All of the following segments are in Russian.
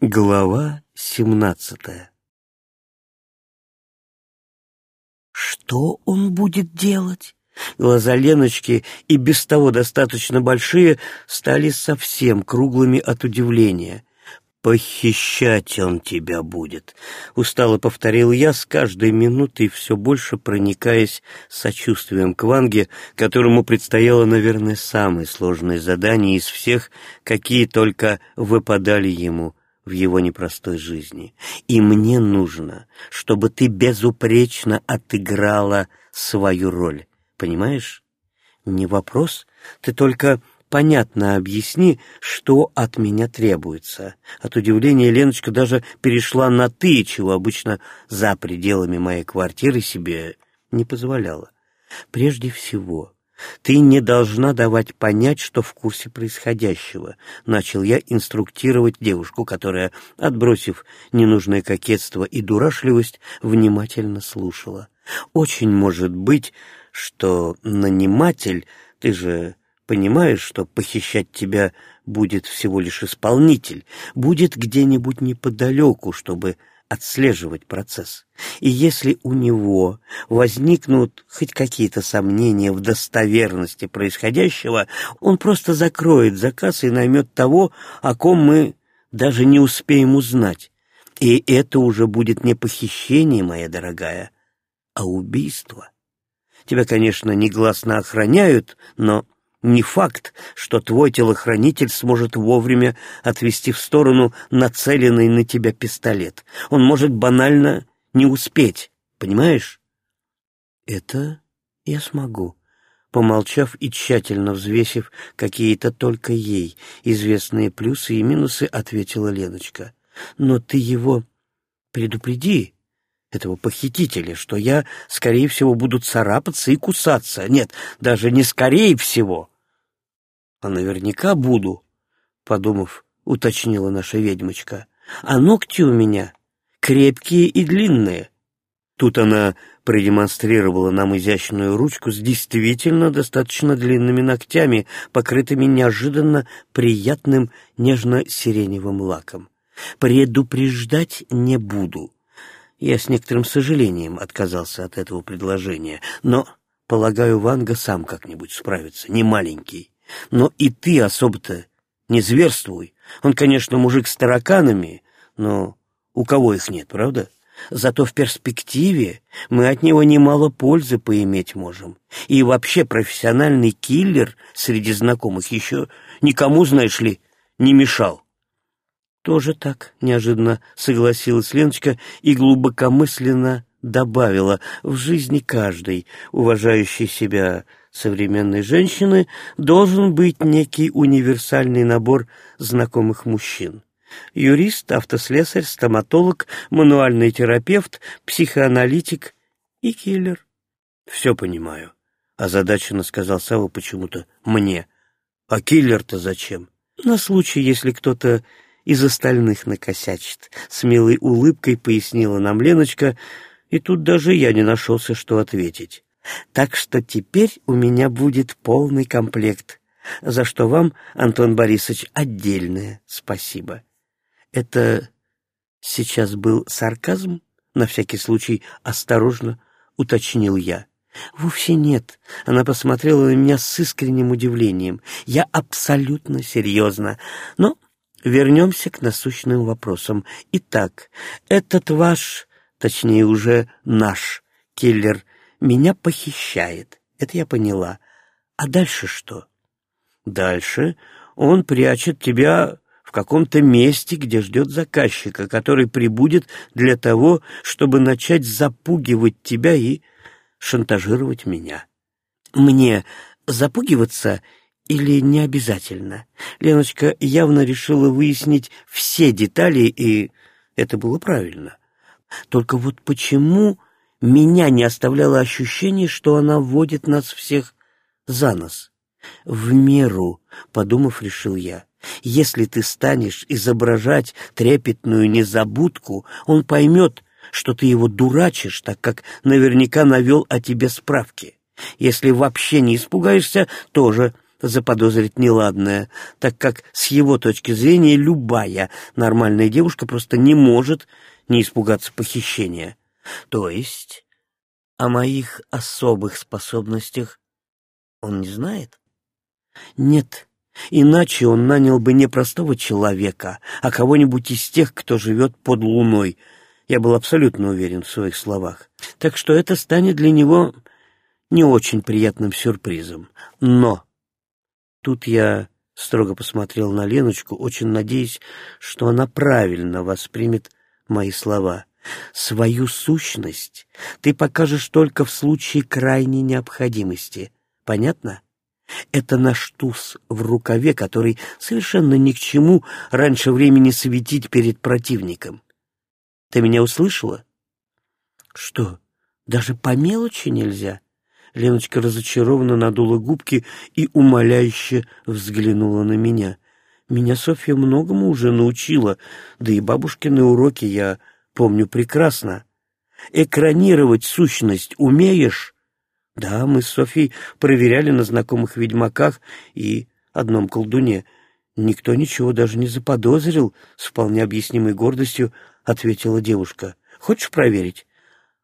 Глава семнадцатая Что он будет делать? Глаза Леночки, и без того достаточно большие, стали совсем круглыми от удивления. «Похищать он тебя будет», — устало повторил я, с каждой минутой все больше проникаясь сочувствием к Ванге, которому предстояло, наверное, самое сложное задание из всех, какие только выпадали ему в его непростой жизни. И мне нужно, чтобы ты безупречно отыграла свою роль. Понимаешь? Не вопрос, ты только понятно объясни, что от меня требуется. От удивления Леночка даже перешла на «ты», чего обычно за пределами моей квартиры себе не позволяла. Прежде всего, ты не должна давать понять, что в курсе происходящего. Начал я инструктировать девушку, которая, отбросив ненужное кокетство и дурашливость, внимательно слушала. Очень может быть, что наниматель, ты же понимаешь, что похищать тебя будет всего лишь исполнитель, будет где-нибудь неподалеку, чтобы отслеживать процесс. И если у него возникнут хоть какие-то сомнения в достоверности происходящего, он просто закроет заказ и наймет того, о ком мы даже не успеем узнать. И это уже будет не похищение, моя дорогая, а убийство. Тебя, конечно, негласно охраняют, но не факт, что твой телохранитель сможет вовремя отвести в сторону нацеленный на тебя пистолет. Он может банально не успеть, понимаешь? Это я смогу. Помолчав и тщательно взвесив какие-то только ей известные плюсы и минусы, ответила Леночка. Но ты его предупреди, этого похитителя, что я, скорее всего, буду царапаться и кусаться. Нет, даже не скорее всего, а наверняка буду, подумав, уточнила наша ведьмочка. А ногти у меня крепкие и длинные. Тут она продемонстрировала нам изящную ручку с действительно достаточно длинными ногтями, покрытыми неожиданно приятным нежно-сиреневым лаком. Предупреждать не буду я с некоторым сожалением отказался от этого предложения, но, полагаю, Ванга сам как-нибудь справится, не маленький. Но и ты особо-то не зверствуй. Он, конечно, мужик с тараканами, но у кого их нет, правда? Зато в перспективе мы от него немало пользы поиметь можем. И вообще профессиональный киллер среди знакомых еще никому, знаешь ли, не мешал. «Тоже так», — неожиданно согласилась Леночка и глубокомысленно добавила, «в жизни каждой, уважающей себя современной женщины, должен быть некий универсальный набор знакомых мужчин. Юрист, автослесарь, стоматолог, мануальный терапевт, психоаналитик и киллер». «Все понимаю», — озадаченно сказал Сава почему-то мне. «А киллер-то зачем?» «На случай, если кто-то из остальных накосячит. С милой улыбкой пояснила нам Леночка, и тут даже я не нашелся, что ответить. Так что теперь у меня будет полный комплект, за что вам, Антон Борисович, отдельное спасибо. Это сейчас был сарказм? На всякий случай осторожно уточнил я. «Вовсе нет». Она посмотрела на меня с искренним удивлением. «Я абсолютно серьезно. Но Вернемся к насущным вопросам. Итак, этот ваш, точнее уже наш, киллер, меня похищает. Это я поняла. А дальше что? Дальше он прячет тебя в каком-то месте, где ждет заказчика, который прибудет для того, чтобы начать запугивать тебя и шантажировать меня. Мне запугиваться или не обязательно? Леночка явно решила выяснить все детали, и это было правильно. Только вот почему меня не оставляло ощущение, что она вводит нас всех за нос? В меру, подумав, решил я. Если ты станешь изображать трепетную незабудку, он поймет, что ты его дурачишь, так как наверняка навел о тебе справки. Если вообще не испугаешься, тоже заподозрить неладное, так как с его точки зрения любая нормальная девушка просто не может не испугаться похищения. То есть о моих особых способностях он не знает? Нет, иначе он нанял бы не простого человека, а кого-нибудь из тех, кто живет под луной. Я был абсолютно уверен в своих словах. Так что это станет для него не очень приятным сюрпризом. Но тут я строго посмотрел на Леночку, очень надеясь, что она правильно воспримет мои слова. Свою сущность ты покажешь только в случае крайней необходимости. Понятно? Это наш туз в рукаве, который совершенно ни к чему раньше времени светить перед противником. Ты меня услышала? Что, даже по мелочи нельзя? Леночка разочарованно надула губки и умоляюще взглянула на меня. Меня Софья многому уже научила, да и бабушкины уроки я помню прекрасно. Экранировать сущность умеешь? Да, мы с Софьей проверяли на знакомых ведьмаках и одном колдуне. Никто ничего даже не заподозрил, с вполне объяснимой гордостью ответила девушка. Хочешь проверить?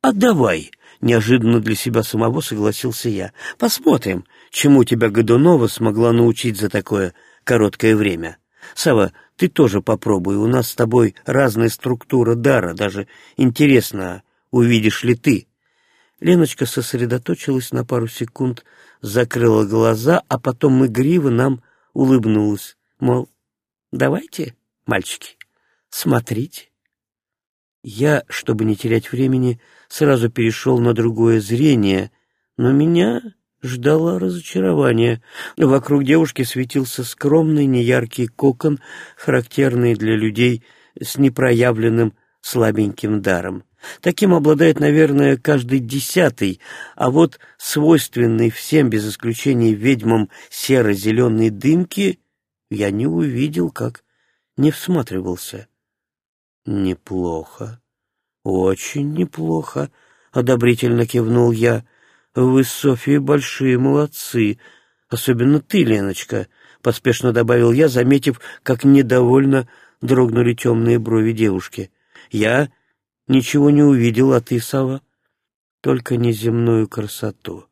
А давай, неожиданно для себя самого согласился я. Посмотрим, чему тебя Годунова смогла научить за такое короткое время. Сава, ты тоже попробуй, у нас с тобой разная структура дара, даже интересно, увидишь ли ты. Леночка сосредоточилась на пару секунд, закрыла глаза, а потом игриво нам улыбнулась, мол, давайте, мальчики, смотрите. Я, чтобы не терять времени, сразу перешел на другое зрение, но меня ждало разочарование. Вокруг девушки светился скромный неяркий кокон, характерный для людей с непроявленным слабеньким даром. Таким обладает, наверное, каждый десятый, а вот свойственный всем, без исключения ведьмам, серо-зеленой дымки я не увидел, как не всматривался. «Неплохо, очень неплохо», — одобрительно кивнул я. «Вы с Софией большие молодцы, особенно ты, Леночка», — поспешно добавил я, заметив, как недовольно дрогнули темные брови девушки. «Я ничего не увидел, а ты, Сава?» «Только неземную красоту».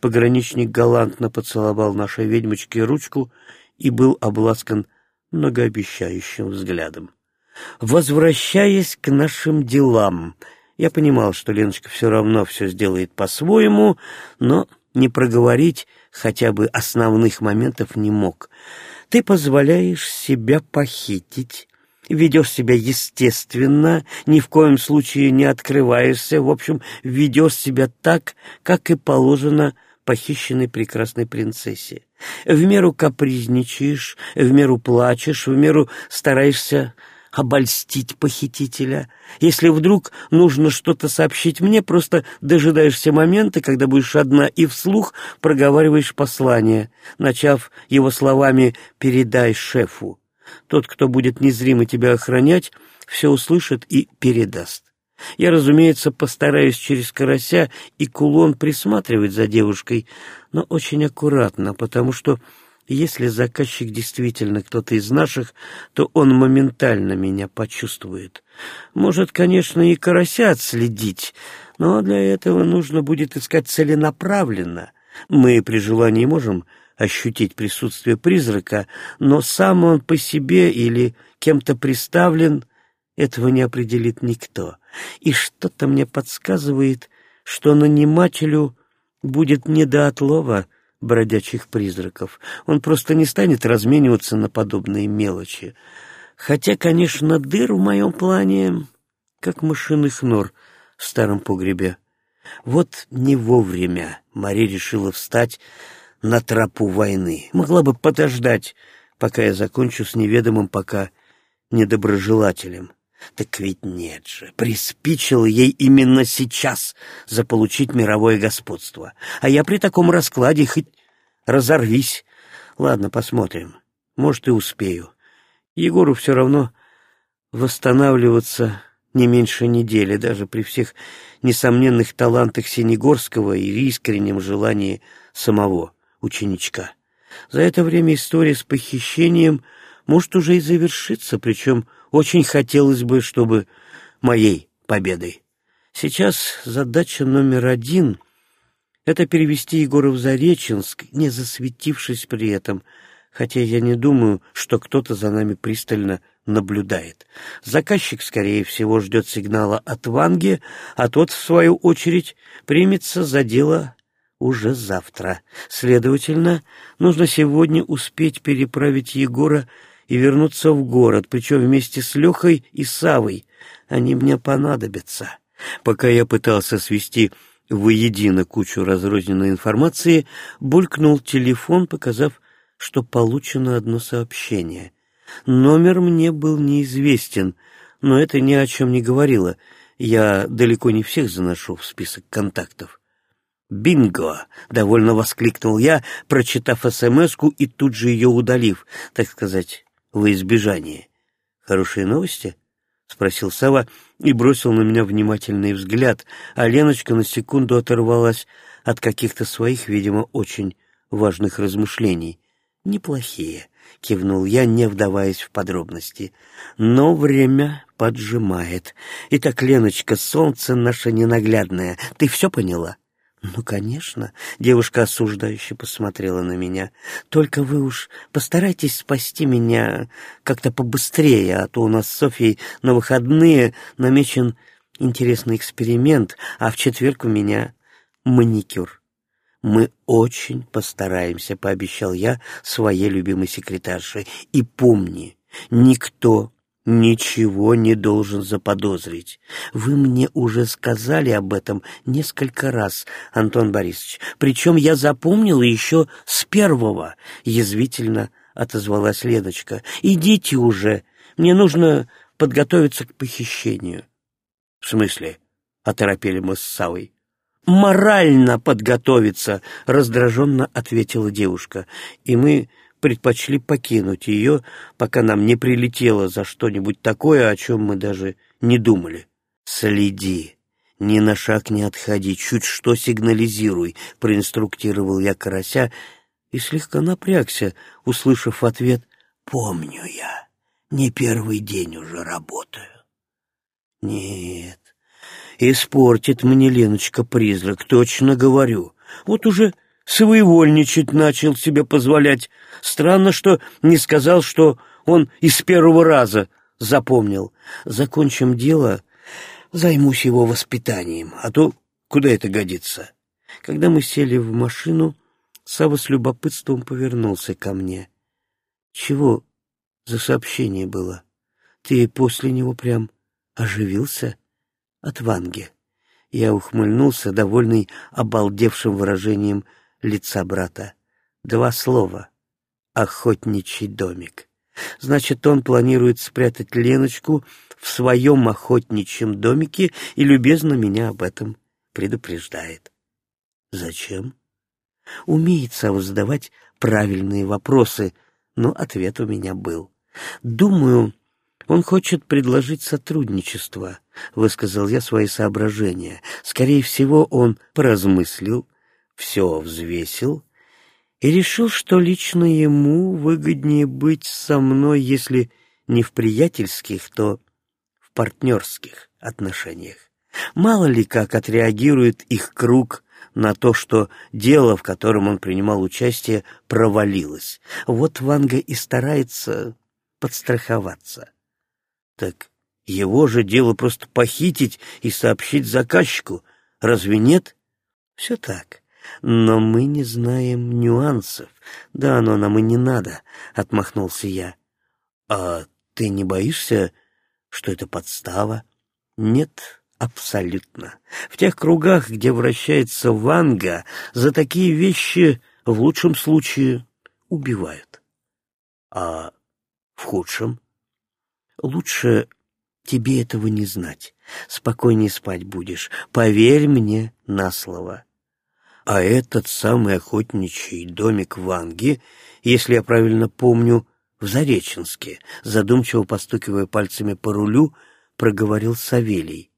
Пограничник галантно поцеловал нашей ведьмочке ручку и был обласкан многообещающим взглядом. Возвращаясь к нашим делам, я понимал, что Леночка все равно все сделает по-своему, но не проговорить хотя бы основных моментов не мог. Ты позволяешь себя похитить, ведешь себя естественно, ни в коем случае не открываешься, в общем, ведешь себя так, как и положено похищенной прекрасной принцессе. В меру капризничаешь, в меру плачешь, в меру стараешься обольстить похитителя. Если вдруг нужно что-то сообщить мне, просто дожидаешься момента, когда будешь одна и вслух проговариваешь послание, начав его словами «передай шефу». Тот, кто будет незримо тебя охранять, все услышит и передаст. Я, разумеется, постараюсь через карася и кулон присматривать за девушкой, но очень аккуратно, потому что если заказчик действительно кто-то из наших, то он моментально меня почувствует. Может, конечно, и карася отследить, но для этого нужно будет искать целенаправленно. Мы при желании можем ощутить присутствие призрака, но сам он по себе или кем-то приставлен, этого не определит никто. И что-то мне подсказывает, что нанимателю будет не до отлова — бродячих призраков. Он просто не станет размениваться на подобные мелочи. Хотя, конечно, дыр в моем плане, как мышиных нор в старом погребе. Вот не вовремя Мари решила встать на тропу войны. Могла бы подождать, пока я закончу с неведомым пока недоброжелателем. Так ведь нет же, приспичило ей именно сейчас заполучить мировое господство. А я при таком раскладе хоть разорвись. Ладно, посмотрим. Может, и успею. Егору все равно восстанавливаться не меньше недели, даже при всех несомненных талантах Синегорского и искреннем желании самого ученичка. За это время история с похищением может уже и завершиться, причем очень хотелось бы, чтобы моей победой. Сейчас задача номер один — это перевести Егора в Зареченск, не засветившись при этом, хотя я не думаю, что кто-то за нами пристально наблюдает. Заказчик, скорее всего, ждет сигнала от Ванги, а тот, в свою очередь, примется за дело уже завтра. Следовательно, нужно сегодня успеть переправить Егора и вернуться в город, причем вместе с Лехой и Савой. Они мне понадобятся. Пока я пытался свести воедино кучу разрозненной информации, булькнул телефон, показав, что получено одно сообщение. Номер мне был неизвестен, но это ни о чем не говорило. Я далеко не всех заношу в список контактов. «Бинго!» — довольно воскликнул я, прочитав смс и тут же ее удалив, так сказать, во избежание. «Хорошие новости?» — спросил Сава и бросил на меня внимательный взгляд, а Леночка на секунду оторвалась от каких-то своих, видимо, очень важных размышлений. «Неплохие», — кивнул я, не вдаваясь в подробности. «Но время поджимает. Итак, Леночка, солнце наше ненаглядное, ты все поняла?» «Ну, конечно», — девушка осуждающе посмотрела на меня. «Только вы уж постарайтесь спасти меня как-то побыстрее, а то у нас с Софьей на выходные намечен интересный эксперимент, а в четверг у меня маникюр». «Мы очень постараемся», — пообещал я своей любимой секретарше. «И помни, никто ничего не должен заподозрить. Вы мне уже сказали об этом несколько раз, Антон Борисович. Причем я запомнила еще с первого, — язвительно отозвалась Леночка. Идите уже, мне нужно подготовиться к похищению. — В смысле? — оторопели мы с Савой. «Морально подготовиться!» — раздраженно ответила девушка. И мы предпочли покинуть ее, пока нам не прилетело за что-нибудь такое, о чем мы даже не думали. «Следи, ни на шаг не отходи, чуть что сигнализируй», — проинструктировал я карася и слегка напрягся, услышав ответ «Помню я, не первый день уже работаю». «Нет, испортит мне Леночка призрак, точно говорю. Вот уже своевольничать начал себе позволять. Странно, что не сказал, что он из первого раза запомнил. Закончим дело, займусь его воспитанием, а то куда это годится? Когда мы сели в машину, Сава с любопытством повернулся ко мне. Чего за сообщение было? Ты после него прям оживился? От Ванги. Я ухмыльнулся, довольный обалдевшим выражением лица брата. Два слова. Охотничий домик. Значит, он планирует спрятать Леночку в своем охотничьем домике и любезно меня об этом предупреждает. Зачем? Умеет Сава задавать правильные вопросы, но ответ у меня был. Думаю, он хочет предложить сотрудничество, высказал я свои соображения. Скорее всего, он поразмыслил, все взвесил и решил, что лично ему выгоднее быть со мной, если не в приятельских, то в партнерских отношениях. Мало ли как отреагирует их круг на то, что дело, в котором он принимал участие, провалилось. Вот Ванга и старается подстраховаться. Так его же дело просто похитить и сообщить заказчику. Разве нет? Все так. Но мы не знаем нюансов. Да, но нам и не надо, — отмахнулся я. А ты не боишься, что это подстава? Нет, абсолютно. В тех кругах, где вращается Ванга, за такие вещи в лучшем случае убивают. А в худшем? Лучше тебе этого не знать. Спокойнее спать будешь. Поверь мне на слово. А этот самый охотничий домик в Анге, если я правильно помню, в Зареченске, задумчиво постукивая пальцами по рулю, проговорил Савелий.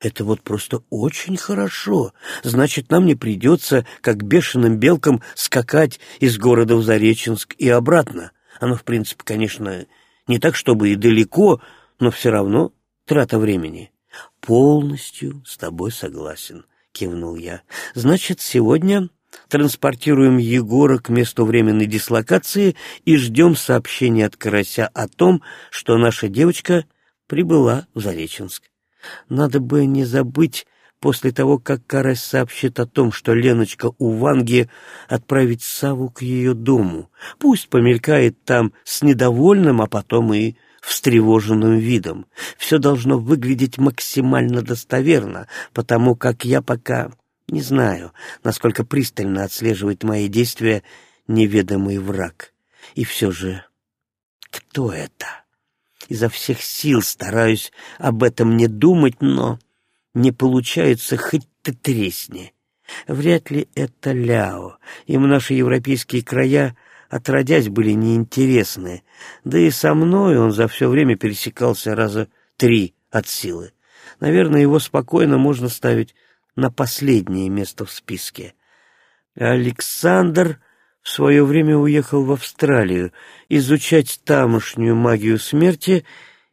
Это вот просто очень хорошо. Значит, нам не придется, как бешеным белкам, скакать из города в Зареченск и обратно. Оно, в принципе, конечно, не так, чтобы и далеко, но все равно трата времени. Полностью с тобой согласен, кивнул я. Значит, сегодня транспортируем Егора к месту временной дислокации и ждем сообщения от Карася о том, что наша девочка прибыла в Зареченск. Надо бы не забыть после того, как Карась сообщит о том, что Леночка у Ванги, отправить Саву к ее дому. Пусть помелькает там с недовольным, а потом и встревоженным видом. Все должно выглядеть максимально достоверно, потому как я пока не знаю, насколько пристально отслеживает мои действия неведомый враг. И все же, кто это? Изо всех сил стараюсь об этом не думать, но не получается хоть ты тресни. Вряд ли это Ляо. Им наши европейские края отродясь были неинтересны, да и со мной он за все время пересекался раза три от силы. Наверное, его спокойно можно ставить на последнее место в списке. Александр в свое время уехал в Австралию изучать тамошнюю магию смерти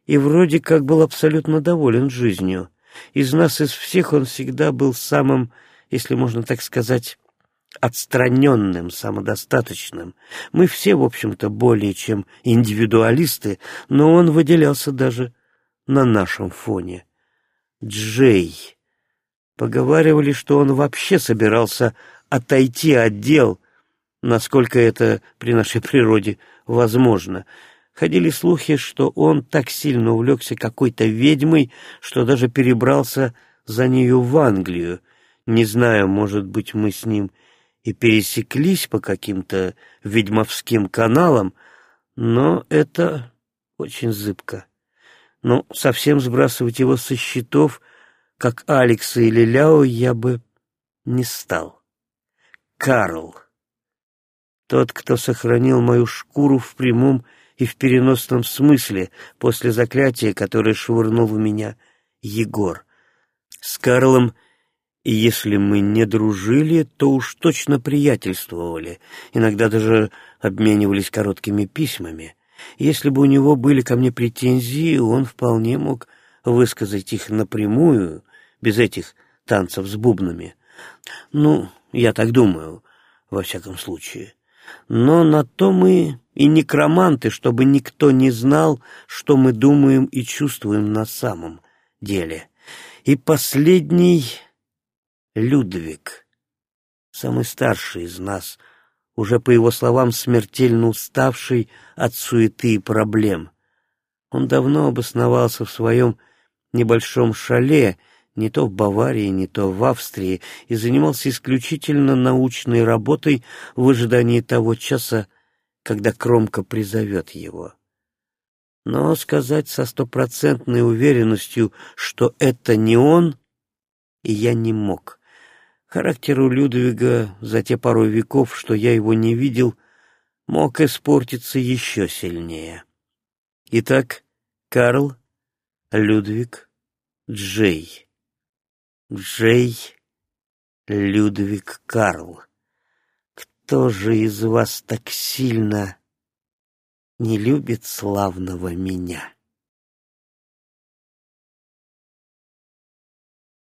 и вроде как был абсолютно доволен жизнью. Из нас, из всех, он всегда был самым, если можно так сказать, отстраненным, самодостаточным. Мы все, в общем-то, более чем индивидуалисты, но он выделялся даже на нашем фоне. Джей. Поговаривали, что он вообще собирался отойти от дел, насколько это при нашей природе возможно. Ходили слухи, что он так сильно увлекся какой-то ведьмой, что даже перебрался за нею в Англию. Не знаю, может быть, мы с ним и пересеклись по каким-то ведьмовским каналам, но это очень зыбко. Ну, совсем сбрасывать его со счетов, как Алекса или Ляо, я бы не стал. Карл. Тот, кто сохранил мою шкуру в прямом и в переносном смысле после заклятия, которое швырнул в меня Егор. С Карлом и если мы не дружили, то уж точно приятельствовали, иногда даже обменивались короткими письмами. Если бы у него были ко мне претензии, он вполне мог высказать их напрямую, без этих танцев с бубнами. Ну, я так думаю, во всяком случае. Но на то мы и некроманты, чтобы никто не знал, что мы думаем и чувствуем на самом деле. И последний Людвиг, самый старший из нас, уже, по его словам, смертельно уставший от суеты и проблем. Он давно обосновался в своем небольшом шале, не то в Баварии, не то в Австрии, и занимался исключительно научной работой в ожидании того часа, когда Кромка призовет его. Но сказать со стопроцентной уверенностью, что это не он, я не мог. Характер у Людвига за те пару веков, что я его не видел, мог испортиться еще сильнее. Итак, Карл, Людвиг, Джей. Джей, Людвиг, Карл. Кто же из вас так сильно не любит славного меня?